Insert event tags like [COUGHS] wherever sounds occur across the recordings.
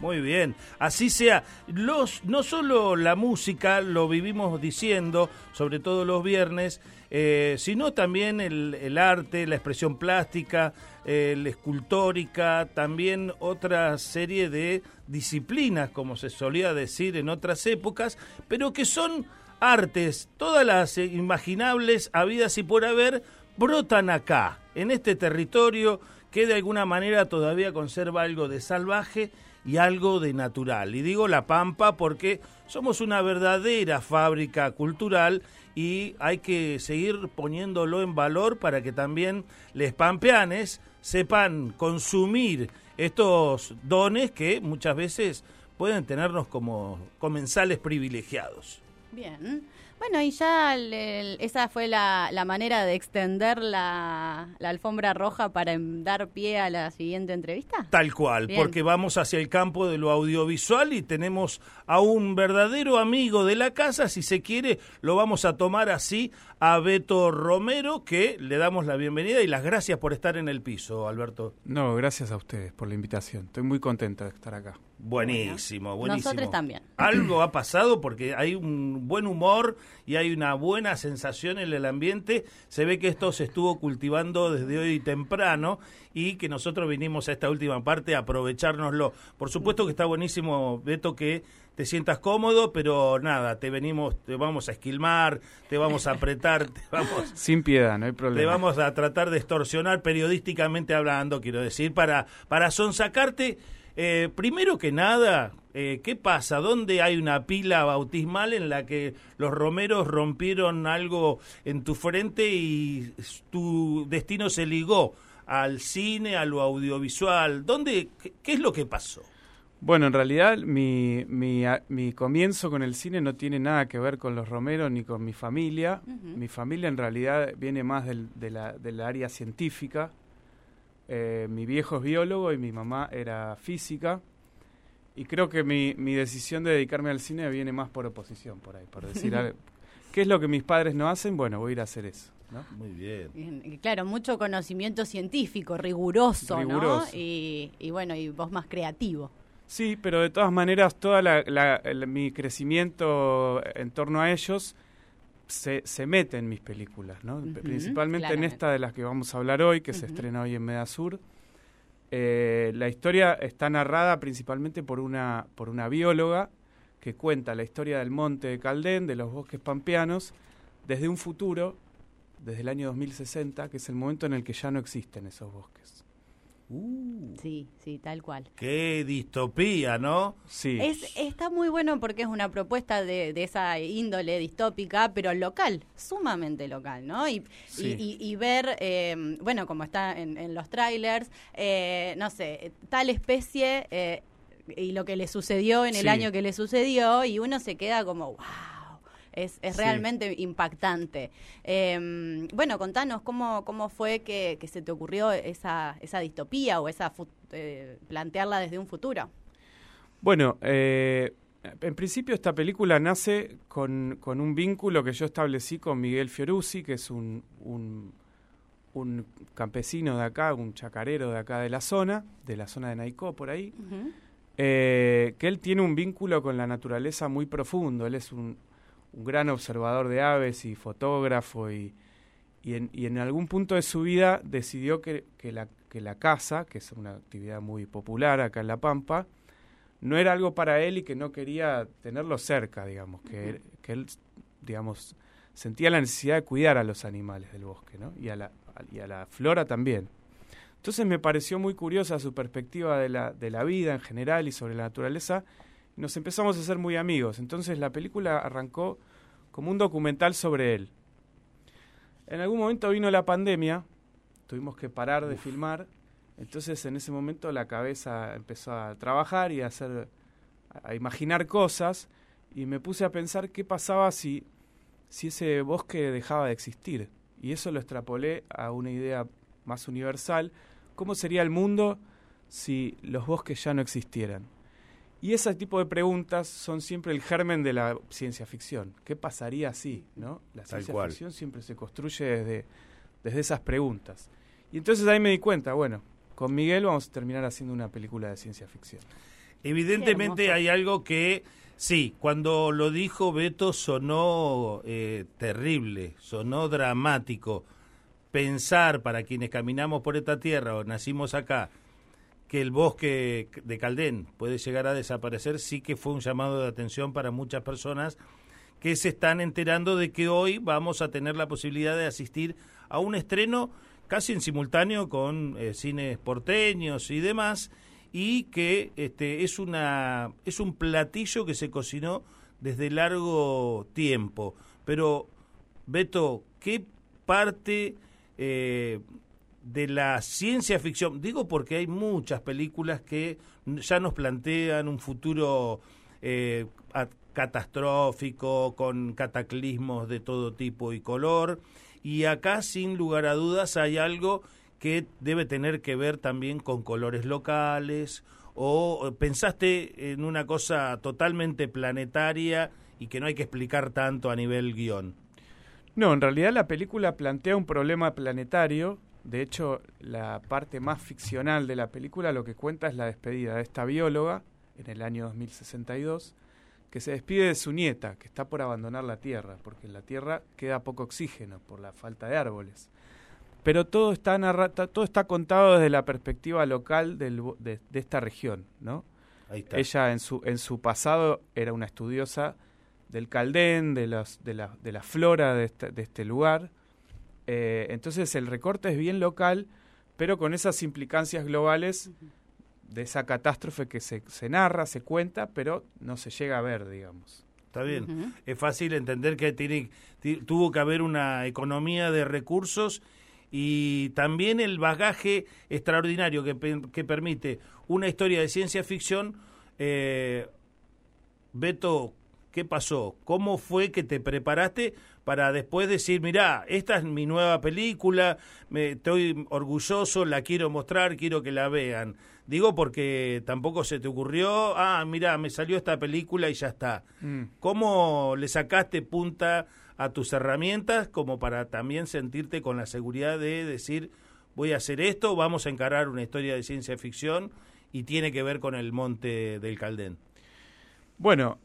Muy bien, así sea. Los, no solo la música, lo vivimos diciendo, sobre todo los viernes, eh, sino también el, arte, la expresión plástica, la escultórica, también otra serie de disciplinas, como se solía decir en otras épocas, pero que son artes, todas las imaginables, habidas y por haber, brotan acá, en este territorio que de alguna manera todavía conserva algo de salvaje y algo de natural. Y digo La Pampa porque somos una verdadera fábrica cultural y hay que seguir poniéndolo en valor para que también les pampeanes sepan consumir estos dones que muchas veces pueden tenernos como comensales privilegiados. Bien. Bueno, y ya esa fue la, manera de extender la, alfombra roja para dar pie a la siguiente entrevista. Tal cual, porque vamos hacia el campo de lo audiovisual y tenemos a un verdadero amigo de la casa, si se quiere, lo vamos a tomar así a Beto Romero, que le damos la bienvenida y las gracias por estar en el piso, Alberto. No, gracias a ustedes por la invitación. Estoy muy contenta de estar acá. Buenísimo, buenísimo. Nosotros también. Algo ha pasado porque hay un buen humor y hay una buena sensación en el ambiente. Se ve que esto se estuvo cultivando desde hoy temprano y que nosotros vinimos a esta última parte a aprovechárnoslo. Por supuesto que está buenísimo, Beto, que te sientas cómodo, pero nada, te venimos, te vamos a esquilmar, te vamos a apretar, te vamos... [LAUGHS] Sin piedad, no hay problema. Te vamos a tratar de extorsionar periodísticamente hablando, quiero decir, para, para sonsacarte eh, primero que nada, eh, ¿qué pasa? ¿Dónde hay una pila bautismal en la que los romeros rompieron algo en tu frente y tu destino se ligó al cine, a lo audiovisual? ¿Dónde, qué, es lo que pasó? Bueno, en realidad mi, mi, mi, comienzo con el cine no tiene nada que ver con los romeros ni con mi familia. Mi familia en realidad viene más del, de, la, del área científica. Eh, mi viejo es biólogo y mi mamá era física. Y creo que mi, mi decisión de dedicarme al cine viene más por oposición, por ahí, por decir [LAUGHS] ¿Qué es lo que mis padres no hacen? Bueno, voy a ir a hacer eso. Muy bien. Claro, mucho conocimiento científico, riguroso, ¿no? Y, bueno, y vos más creativo. Sí, pero de todas maneras, todo mi crecimiento en torno a ellos se, se mete en mis películas, ¿no? Principalmente en esta de las que vamos a hablar hoy, que se estrena hoy en Medasur. Eh, la historia está narrada principalmente por una, por una bióloga que cuenta la historia del monte de Caldén, de los bosques pampeanos, desde un futuro, desde el año 2060, que es el momento en el que ya no existen esos bosques. Uh. Sí, sí, tal cual. Qué distopía, ¿no? Sí. está muy bueno porque es una propuesta de, esa índole distópica, pero local, sumamente local, ¿no? Y, y, ver, eh, bueno, como está en, los trailers, eh, no sé, tal especie eh, y lo que le sucedió en el año que le sucedió, y uno se queda como, wow es, es realmente impactante. Em, bueno, contanos cómo, cómo fue que, se te ocurrió esa, esa distopía o esa eh, plantearla desde un futuro. Bueno, eh, en principio esta película nace con, con, un vínculo que yo establecí con Miguel Fiorucci, que es un, un, campesino de acá, un chacarero de acá de la zona, de la zona de Naicó, por ahí, eh, que él tiene un vínculo con la naturaleza muy profundo. Él es un, un gran observador de aves y fotógrafo y, y, en, y en algún punto de su vida decidió que, que, la, que la caza, que es una actividad muy popular acá en La Pampa, no era algo para él y que no quería tenerlo cerca, digamos, que, que él, digamos, sentía la necesidad de cuidar a los animales del bosque, ¿no? Y a la, y a la flora también. Entonces me pareció muy curiosa su perspectiva de la, de la vida en general y sobre la naturaleza, nos empezamos a ser muy amigos. Entonces la película arrancó como un documental sobre él. En algún momento vino la pandemia, tuvimos que parar de filmar, entonces en ese momento la cabeza empezó a trabajar y a hacer a imaginar cosas y me puse a pensar qué pasaba si si ese bosque dejaba de existir y eso lo extrapolé a una idea más universal, cómo sería el mundo si los bosques ya no existieran. Y ese tipo de preguntas son siempre el germen de la ciencia ficción. ¿Qué pasaría así? ¿no? La ciencia ficción siempre se construye desde, desde esas preguntas. Y entonces ahí me di cuenta, bueno, con Miguel vamos a terminar haciendo una película de ciencia ficción. Evidentemente hay algo que, sí, cuando lo dijo Beto sonó eh, terrible, sonó dramático. Pensar para quienes caminamos por esta tierra o nacimos acá, que el bosque de Caldén puede llegar a desaparecer, sí que fue un llamado de atención para muchas personas que se están enterando de que hoy vamos a tener la posibilidad de asistir a un estreno casi en simultáneo con eh, cines porteños y demás y que este es una es un platillo que se cocinó desde largo tiempo. Pero Beto qué parte eh, de la ciencia ficción digo porque hay muchas películas que ya nos plantean un futuro eh, catastrófico con cataclismos de todo tipo y color y acá sin lugar a dudas hay algo que debe tener que ver también con colores locales o pensaste en una cosa totalmente planetaria y que no hay que explicar tanto a nivel guion? No, en realidad la película plantea un problema planetario. De hecho, la parte más ficcional de la película lo que cuenta es la despedida de esta bióloga en el año 2062 que se despide de su nieta, que está por abandonar la Tierra, porque en la Tierra queda poco oxígeno por la falta de árboles. Pero todo está, todo está contado desde la perspectiva local de, esta región, ¿no? Ella en su, en su pasado era una estudiosa del Caldén, de, de, la, de la flora de este, de este lugar. Eh, entonces el recorte es bien local, pero con esas implicancias globales de esa catástrofe que se, se narra, se cuenta, pero no se llega a ver, digamos. Está bien. Es fácil entender que tiene, tuvo que haber una economía de recursos y también el bagaje extraordinario que, que permite una historia de ciencia ficción. Eh, Beto, ¿qué pasó? ¿Cómo fue que te preparaste para después decir, mira, esta es mi nueva película, me, estoy orgulloso, la quiero mostrar, quiero que la vean? Digo porque tampoco se te ocurrió, ah, mira, me salió esta película y ya está. Mm. ¿Cómo le sacaste punta a tus herramientas como para también sentirte con la seguridad de decir, voy a hacer esto, vamos a encarar una historia de ciencia ficción y tiene que ver con el monte del Caldén? Bueno,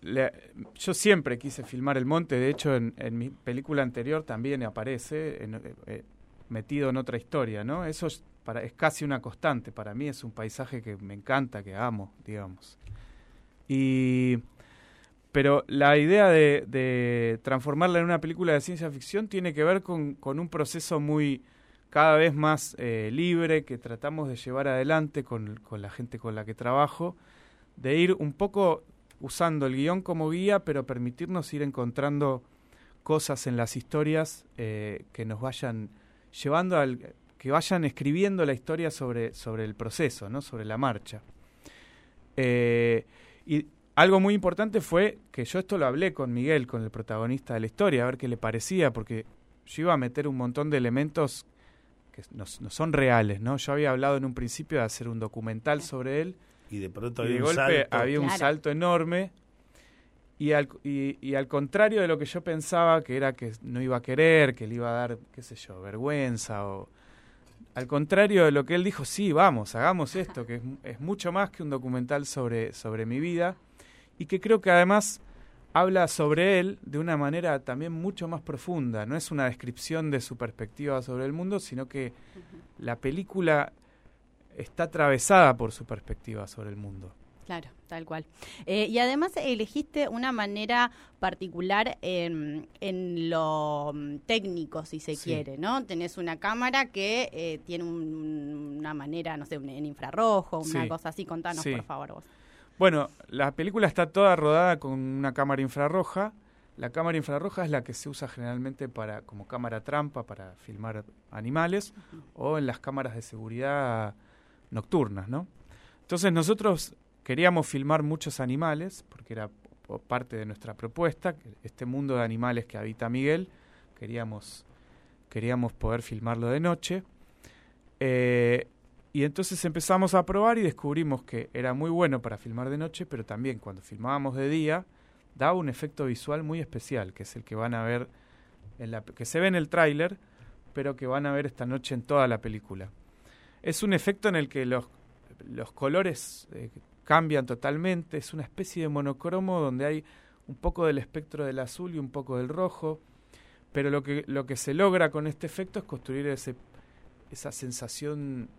yo siempre quise filmar el monte, de hecho en, mi película anterior también aparece eh, eh, metido en otra historia, ¿no? Eso es casi una constante. Para mí es un paisaje que me encanta, que amo, digamos. Y, pero la idea de, transformarla en una película de ciencia ficción tiene que ver con, un proceso muy cada vez más eh, libre que tratamos de llevar adelante con, la gente con la que trabajo, de ir un poco usando el guion como guía, pero permitirnos ir encontrando cosas en las historias eh, que nos vayan llevando al que vayan escribiendo la historia sobre, sobre el proceso, ¿no? sobre la marcha. Eh, y algo muy importante fue que yo esto lo hablé con Miguel, con el protagonista de la historia, a ver qué le parecía, porque yo iba a meter un montón de elementos que no, son reales, ¿no? Yo había hablado en un principio de hacer un documental sobre él. Y de pronto había, un, salto. había un salto enorme. Y al, y, y al contrario de lo que yo pensaba, que era que no iba a querer, que le iba a dar, qué sé yo, vergüenza o al contrario de lo que él dijo, sí, vamos, hagamos esto, que es, mucho más que un documental sobre, sobre mi vida y que creo que además habla sobre él de una manera también mucho más profunda. No es una descripción de su perspectiva sobre el mundo, sino que la película está atravesada por su perspectiva sobre el mundo. Claro, tal cual. Eh, y además elegiste una manera particular en, en lo mm, técnico, si se quiere, ¿no? Tenés una cámara que eh, tiene una manera, no sé, en infrarrojo, una cosa así. Contanos, por favor, vos. Bueno, la película está toda rodada con una cámara infrarroja. La cámara infrarroja es la que se usa generalmente para como cámara trampa para filmar animales o en las cámaras de seguridad nocturnas, ¿no? Entonces nosotros queríamos filmar muchos animales, porque era parte de nuestra propuesta, este mundo de animales que habita Miguel, queríamos, queríamos poder filmarlo de noche. Eh, y entonces empezamos a probar y descubrimos que era muy bueno para filmar de noche, pero también cuando filmábamos de día daba un efecto visual muy especial, que es el que van a ver, en la, que se ve en el tráiler, pero que van a ver esta noche en toda la película. Es un efecto en el que los, los colores eh, cambian totalmente, es una especie de monocromo donde hay un poco del espectro del azul y un poco del rojo, pero lo que, lo que se logra con este efecto es construir ese, esa sensación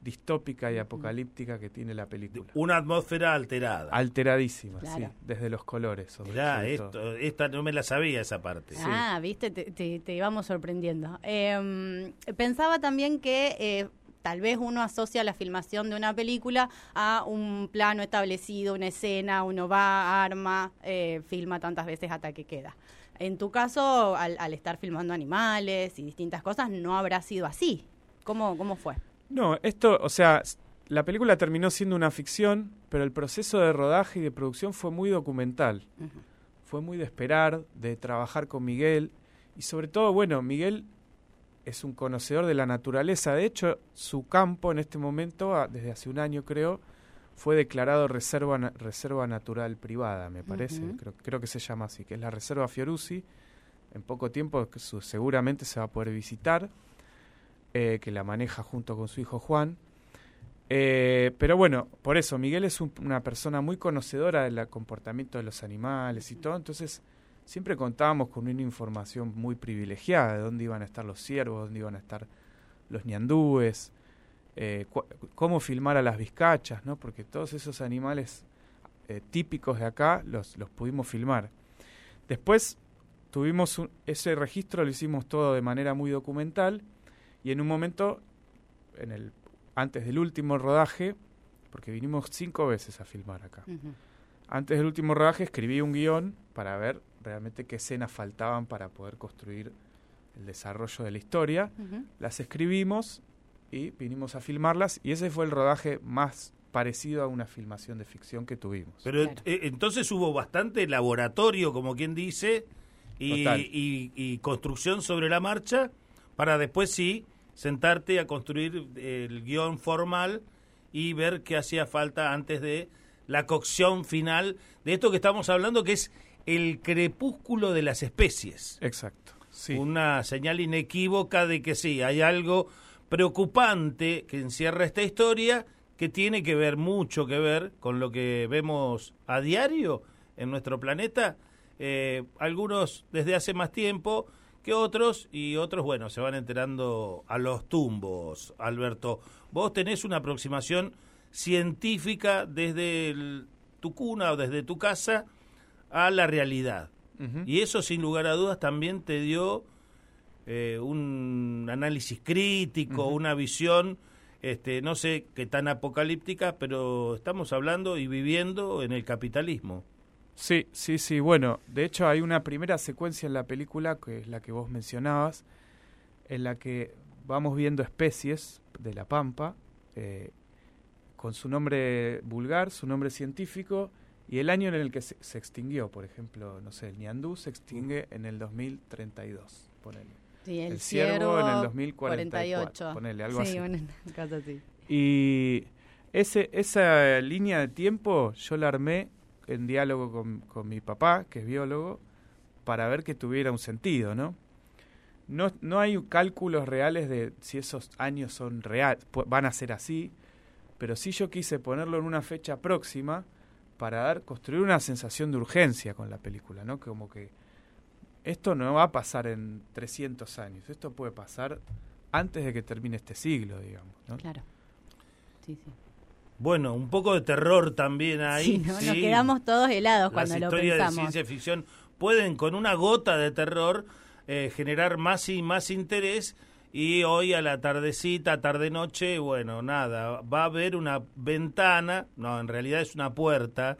distópica y apocalíptica que tiene la película. Una atmósfera alterada. Alteradísima, sí, desde los colores. ya, esto, esta no me la sabía esa parte. Ah, viste, te, te, íbamos sorprendiendo. Em, pensaba también que eh, tal vez uno asocia la filmación de una película a un plano establecido, una escena, uno va, arma, eh, filma tantas veces hasta que queda. En tu caso, al, al, estar filmando animales y distintas cosas, no habrá sido así. ¿Cómo, cómo fue? No, esto, o sea, la película terminó siendo una ficción, pero el proceso de rodaje y de producción fue muy documental. Fue muy de esperar, de trabajar con Miguel y sobre todo, bueno, Miguel es un conocedor de la naturaleza. De hecho, su campo en este momento, desde hace un año creo, fue declarado reserva, reserva natural privada, me parece. creo, creo, que se llama así, que es la Reserva Fiorusi. En poco tiempo seguramente se va a poder visitar. Eh, que la maneja junto con su hijo Juan. Eh, pero bueno, por eso, Miguel es una persona muy conocedora del comportamiento de los animales y todo, entonces siempre contábamos con una información muy privilegiada de dónde iban a estar los ciervos, dónde iban a estar los ñandúes, eh, cómo filmar a las vizcachas, ¿no? porque todos esos animales típicos de acá los, los pudimos filmar. Después tuvimos ese registro, lo hicimos todo de manera muy documental y en un momento, en el, antes del último rodaje, porque vinimos cinco veces a filmar acá, antes del último rodaje escribí un guion para ver realmente qué escenas faltaban para poder construir el desarrollo de la historia. Las escribimos y vinimos a filmarlas y ese fue el rodaje más parecido a una filmación de ficción que tuvimos. Pero eh, entonces hubo bastante laboratorio, como quien dice, y, y, construcción sobre la marcha para después sí sentarte a construir el guion formal y ver qué hacía falta antes de la cocción final de esto que estamos hablando, que es el crepúsculo de las especies. Exacto. Sí. Una señal inequívoca de que sí, hay algo preocupante que encierra esta historia que tiene que ver mucho que ver con lo que vemos a diario en nuestro planeta. Eh, algunos desde hace más tiempo, que otros y otros, bueno, se van enterando a los tumbos, Alberto. Vos tenés una aproximación científica desde tu cuna o desde tu casa a la realidad. Y eso, sin lugar a dudas, también te dio eh, un análisis crítico, una visión, este, no sé qué tan apocalíptica, pero estamos hablando y viviendo en el capitalismo. Sí, sí, sí. Bueno, de hecho hay una primera secuencia en la película, que es la que vos mencionabas, en la que vamos viendo especies de la pampa, eh, con su nombre vulgar, su nombre científico, y el año en el que se, extinguió. Por ejemplo, no sé, el ñandú se extingue en el 2032, ponele. Sí, el, el ciervo, en el 2048, ponele, algo sí, así. Y ese, esa línea de tiempo yo la armé en diálogo con, con, mi papá, que es biólogo, para ver que tuviera un sentido, ¿no? No, no hay cálculos reales de si esos años son reales, van a ser así, pero sí yo quise ponerlo en una fecha próxima para dar, construir una sensación de urgencia con la película, ¿no? Como que esto no va a pasar en 300 años, esto puede pasar antes de que termine este siglo, digamos, ¿no? Claro. Sí, sí. Bueno, un poco de terror también ahí. Sí, Nos quedamos todos helados cuando lo pensamos. Las historias de ciencia ficción pueden con una gota de terror eh, generar más y más interés y hoy a la tardecita, tarde-noche, bueno, nada, va a haber una ventana, no, en realidad es una puerta,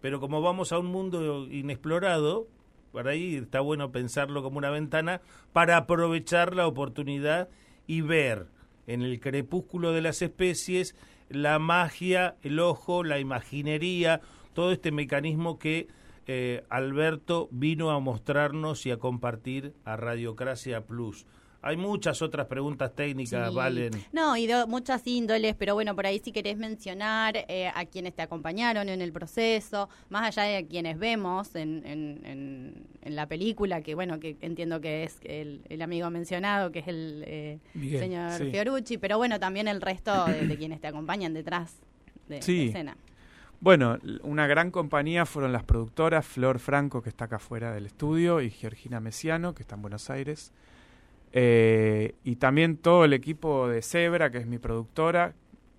pero como vamos a un mundo inexplorado, por ahí está bueno pensarlo como una ventana para aprovechar la oportunidad y ver en el crepúsculo de las especies la magia, el ojo, la imaginería, todo este mecanismo que eh, Alberto vino a mostrarnos y a compartir a Radiocracia Plus. Hay muchas otras preguntas técnicas, Valen. No, y muchas índoles, pero bueno, por ahí si querés mencionar eh, a quienes te acompañaron en el proceso, más allá de quienes vemos en, en, en, la película, que bueno, que entiendo que es el, amigo mencionado, que es el eh, señor Fiorucci, pero bueno, también el resto de, [COUGHS] quienes te acompañan detrás de, la escena. Bueno, una gran compañía fueron las productoras Flor Franco, que está acá afuera del estudio, y Georgina Mesiano, que está en Buenos Aires. Eh, y también todo el equipo de Zebra, que es mi productora,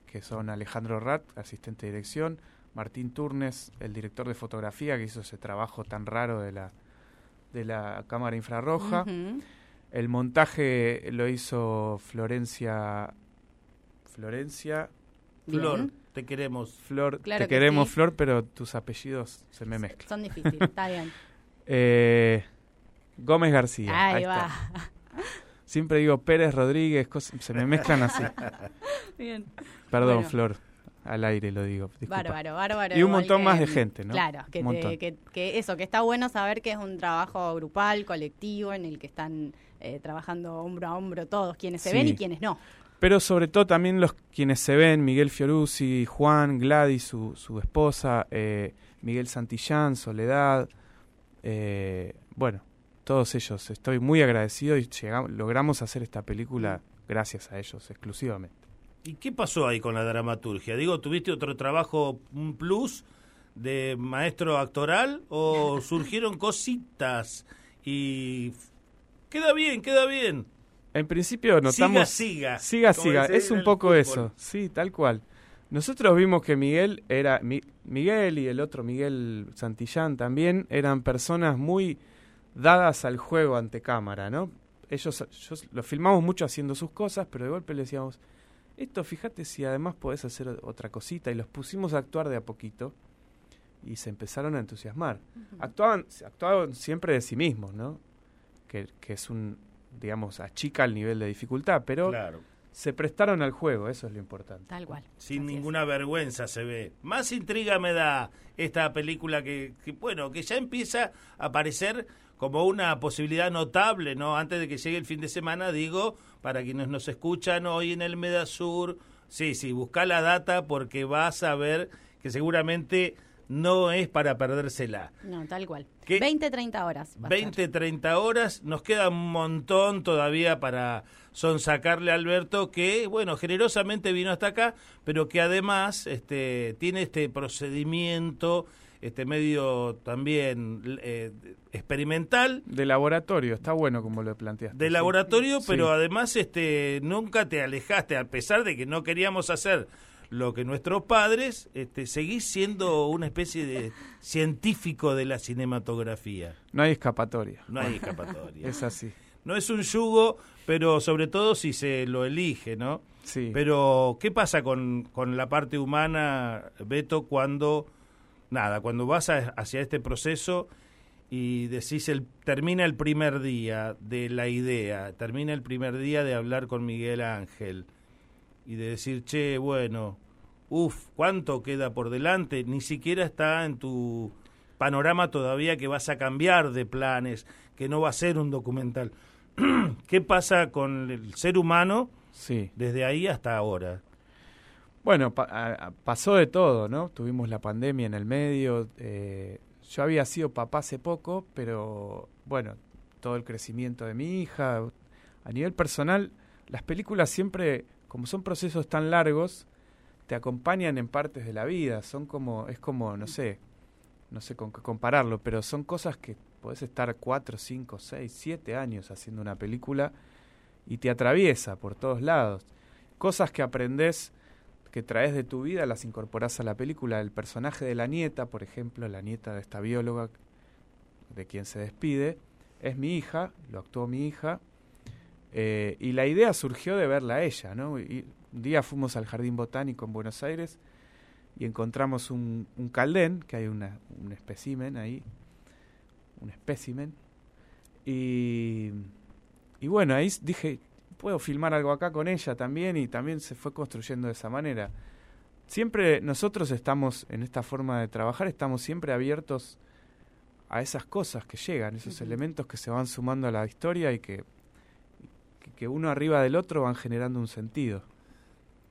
que son Alejandro Rat, asistente de dirección, Martín Turnes, el director de fotografía, que hizo ese trabajo tan raro de la, de la cámara infrarroja. El montaje lo hizo Florencia. Florencia. Flor, te queremos. Flor, te queremos, Flor, pero tus apellidos se me mezclan. Son difíciles, está bien. [LAUGHS] Eh, Gómez García. Ahí, va. [LAUGHS] Siempre digo Pérez Rodríguez, se me mezclan así. [LAUGHS] Bien. Perdón, Flor al aire lo digo. Bárbaro, bárbaro. Y un montón más de gente, ¿no? Claro, que, que, eso, que está bueno saber que es un trabajo grupal, colectivo, en el que están eh, trabajando hombro a hombro todos, quienes se ven y quienes no. Pero sobre todo también los quienes se ven, Miguel Fiorucci, Juan, Gladys, su, su esposa, eh, Miguel Santillán, Soledad, eh, bueno, todos ellos. Estoy muy agradecido y llegamos, logramos hacer esta película gracias a ellos exclusivamente. ¿Y qué pasó ahí con la dramaturgia? Digo, ¿tuviste otro trabajo, un plus de maestro actoral o [LAUGHS] surgieron cositas y queda bien, queda bien? En principio notamos... Siga, siga. Siga, siga. Es un poco eso, sí, tal cual. Nosotros vimos que Miguel era... Miguel y el otro Miguel Santillán también eran personas muy dadas al juego ante cámara, ¿no? Ellos, ellos lo filmamos mucho haciendo sus cosas, pero de golpe le decíamos esto fíjate si además podés hacer otra cosita y los pusimos a actuar de a poquito y se empezaron a entusiasmar. Actuaban actuaban siempre de sí mismos, ¿no? Que, que es un digamos achica el nivel de dificultad, pero se prestaron al juego, eso es lo importante. Tal cual. Sin ninguna vergüenza se ve. Más intriga me da esta película que, que, bueno, que ya empieza a aparecer como una posibilidad notable, ¿no? Antes de que llegue el fin de semana, digo, para quienes nos escuchan hoy en el Medasur, sí, sí, busca la data porque vas a ver que seguramente no es para perdérsela. No, tal cual. 20, 30 horas. 20, 30 horas. Nos queda un montón todavía para sonsacarle a Alberto, que, bueno, generosamente vino hasta acá, pero que además este, tiene este procedimiento este medio también eh, experimental. De laboratorio, está bueno como lo planteaste. De laboratorio, pero además este nunca te alejaste, a pesar de que no queríamos hacer lo que nuestros padres, este, seguís siendo una especie de científico de la cinematografía. No hay escapatoria. No hay escapatoria. [LAUGHS] es así. No es un yugo, pero sobre todo si se lo elige, ¿no? Sí. Pero, ¿qué pasa con, con la parte humana, Beto, cuando nada, cuando vas hacia este proceso y decís, el, termina el primer día de la idea, termina el primer día de hablar con Miguel Ángel y de decir, che, bueno, uff, ¿cuánto queda por delante? Ni siquiera está en tu panorama todavía que vas a cambiar de planes, que no va a ser un documental. [CLEARS THROAT] ¿Qué pasa con el ser humano sí. desde ahí hasta ahora? Bueno, pasó de todo, ¿no? Tuvimos la pandemia en el medio. Eh, yo había sido papá hace poco, pero bueno, todo el crecimiento de mi hija. A nivel personal, las películas siempre, como son procesos tan largos, te acompañan en partes de la vida. Son como, es como, no sé, no sé con qué compararlo, pero son cosas que podés estar cuatro, cinco, seis, siete años haciendo una película y te atraviesa por todos lados. Cosas que aprendes que traes de tu vida las incorporas a la película. El personaje de la nieta, por ejemplo, la nieta de esta bióloga de quien se despide, es mi hija, lo actuó mi hija, eh, y la idea surgió de verla a ella, ¿no? Y un día fuimos al Jardín Botánico en Buenos Aires y encontramos un, un caldén, que hay una, un espécimen ahí, un espécimen, y, y bueno, ahí dije, puedo filmar algo acá con ella también y también se fue construyendo de esa manera. Siempre nosotros estamos en esta forma de trabajar, estamos siempre abiertos a esas cosas que llegan, esos elementos que se van sumando a la historia y que, que uno arriba del otro van generando un sentido.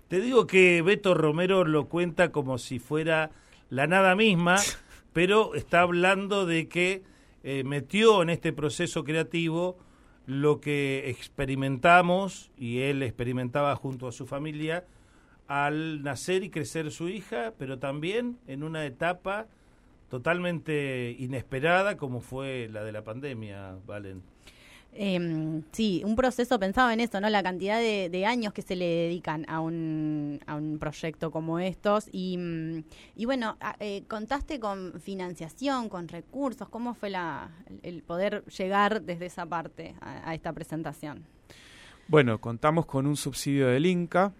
Te digo que Beto Romero lo cuenta como si fuera la nada misma, [LAUGHS] pero está hablando de que eh, metió en este proceso creativo lo que experimentamos y él experimentaba junto a su familia al nacer y crecer su hija, pero también en una etapa totalmente inesperada como fue la de la pandemia, Valen. Eh, sí, un proceso pensado en eso, ¿no? La cantidad de, años que se le dedican a un, a un proyecto como estos. Y, mm, y bueno, eh, contaste con financiación, con recursos. ¿Cómo fue la, el poder llegar desde esa parte a, esta presentación? Bueno, contamos con un subsidio del Inca,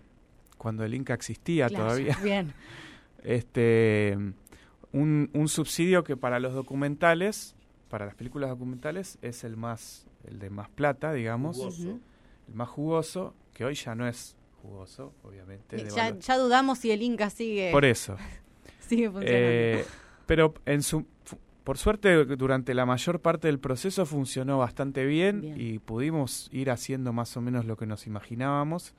cuando el Inca existía todavía. [LAUGHS] Bien. Este, un, un subsidio que para los documentales, para las películas documentales, es el más el de más plata, digamos, el más jugoso, que hoy ya no es jugoso, obviamente. Ya, dudamos si el Inca sigue. Por eso. [LAUGHS] sigue funcionando. Eh, pero en su, por suerte, durante la mayor parte del proceso funcionó bastante bien, y pudimos ir haciendo más o menos lo que nos imaginábamos.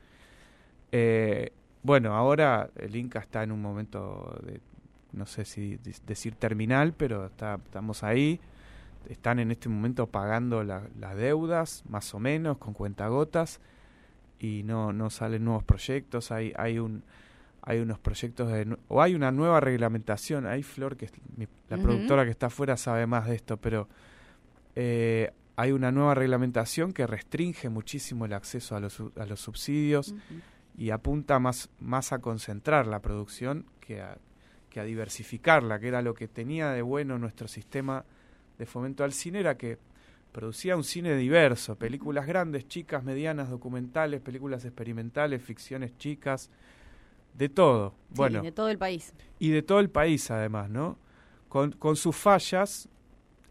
Eh, bueno, ahora el Inca está en un momento de, no sé si decir terminal, pero está, estamos ahí están en este momento pagando las deudas, más o menos, con cuentagotas, y no, no salen nuevos proyectos, hay, hay un hay unos proyectos de, o hay una nueva reglamentación, hay Flor, que es la productora que está afuera sabe más de esto, pero eh, hay una nueva reglamentación que restringe muchísimo el acceso a los, a los subsidios y apunta más, más a concentrar la producción que a, que a diversificarla, que era lo que tenía de bueno nuestro sistema de fomento al cine era que producía un cine diverso, películas grandes, chicas, medianas, documentales, películas experimentales, ficciones chicas, de todo. bueno, de todo el país. Y de todo el país además, ¿no? Con, con sus fallas,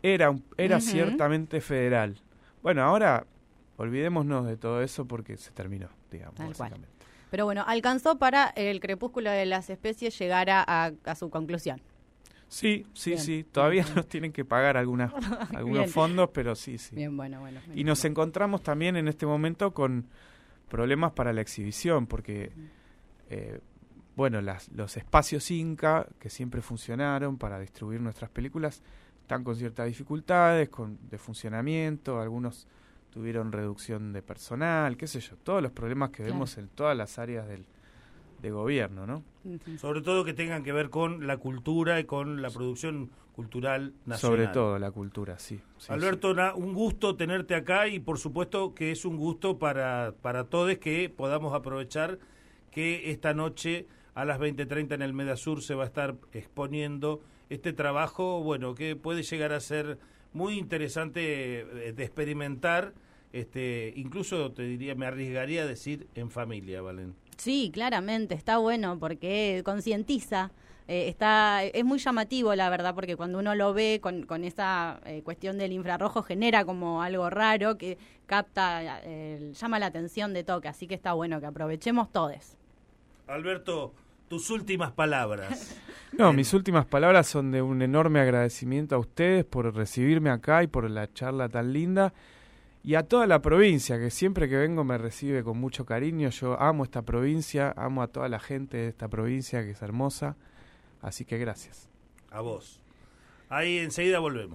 era, era ciertamente federal. Bueno, ahora olvidémonos de todo eso porque se terminó, digamos, básicamente. Pero bueno, alcanzó para el crepúsculo de las especies llegar a su conclusión. Sí, sí, sí. Todavía [LAUGHS] nos tienen que pagar algunas, [LAUGHS] algunos fondos, pero sí, sí. Bien, bueno, bueno. y nos encontramos también en este momento con problemas para la exhibición, porque, eh, bueno, las, los espacios Inca, que siempre funcionaron para distribuir nuestras películas, están con ciertas dificultades con, de funcionamiento, algunos tuvieron reducción de personal, qué sé yo, todos los problemas que vemos en todas las áreas del, de gobierno, ¿no? Sobre todo que tengan que ver con la cultura y con la producción cultural nacional. Sobre todo la cultura, sí. Alberto, un gusto tenerte acá y por supuesto que es un gusto para, para todos que podamos aprovechar que esta noche a las 20.30 en el Medasur se va a estar exponiendo este trabajo, bueno, que puede llegar a ser muy interesante eh, de experimentar, este, incluso te diría, me arriesgaría a decir en familia, Valen. Sí, claramente, está bueno porque concientiza. Eh, está es muy llamativo la verdad porque cuando uno lo ve con, con esa eh, cuestión del infrarrojo genera como algo raro que capta eh, llama la atención de toque así que está bueno que aprovechemos todos Alberto tus últimas palabras [LAUGHS] no mis últimas palabras son de un enorme agradecimiento a ustedes por recibirme acá y por la charla tan linda y a toda la provincia, que siempre que vengo me recibe con mucho cariño. Yo amo esta provincia, amo a toda la gente de esta provincia que es hermosa. Así que gracias. A vos. Ahí enseguida volvemos.